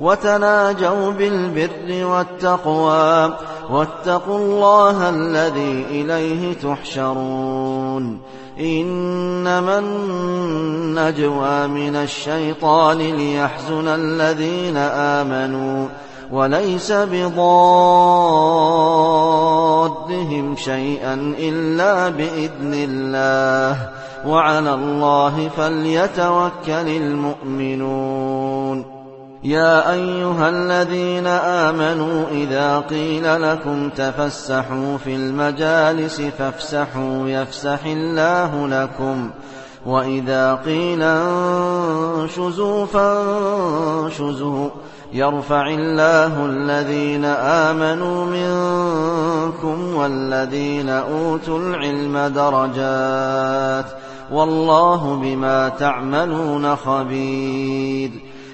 وتناجوا بالبر والتقوى واتقوا الله الذي إليه تحشرون. إنما النجوى من الشيطان ليحزن الذين آمنوا وليس بضادهم شيئا إلا بإذن الله. وعلى الله فليتوكل المؤمنون. يا أيها الذين آمنوا إذا قيل لكم تفسحوا في المجالس فافسحوا يفسح الله لكم. وإذا قيل انشزوا فانشزوا. يرفع الله الذين آمنوا منكم والذين أوتوا العلم درجات. والله بما تعملون خبير.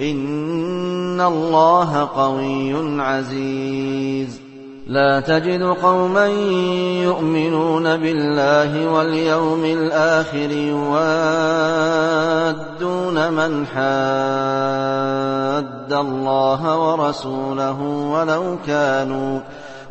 إن الله قوي عزيز. لا تجد قوما يؤمنون بالله واليوم الآخر يوادون من حاد الله ورسوله ولو كانوا